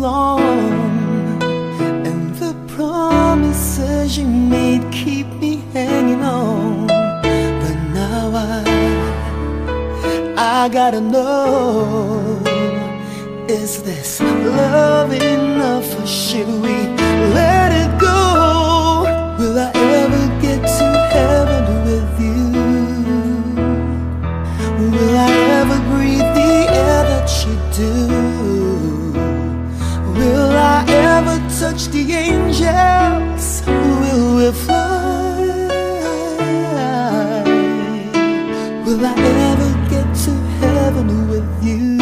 Long And the promises you made keep me hanging on But now I, I gotta know Is this love enough or should we let it go? Will I ever get to heaven with you? Will I ever breathe the air that you do? Touch the angels? Will we fly? Will I ever get to heaven with you?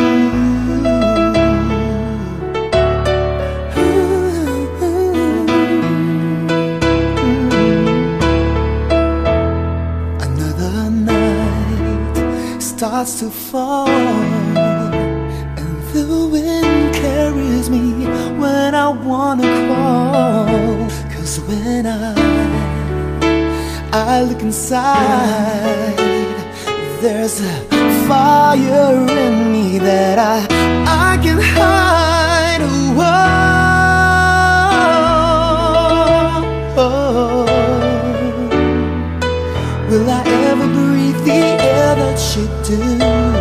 Another night starts to fall, and the wind I wanna crawl. Cause when I I look inside, there's a fire in me that I I can hide. Whoa. Will I ever breathe the air that you do?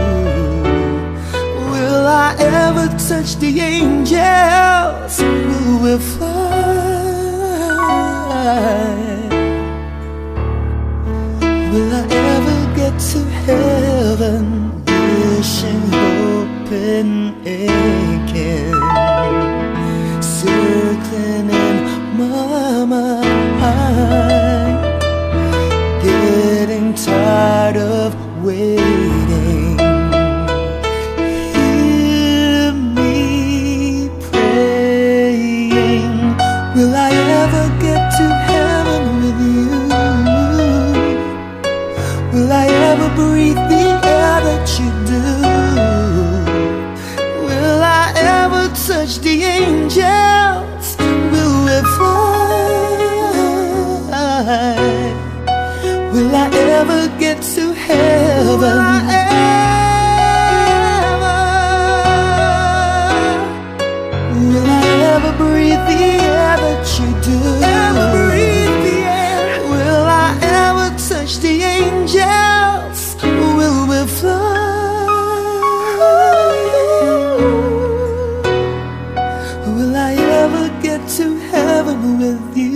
touch the angels, who will fly. Will I ever get to heaven? Wishing, hoping, ever get to heaven with you? Will I ever breathe the air that you do? Will I ever touch the angels? Will we fly? Will I ever get to heaven? with you.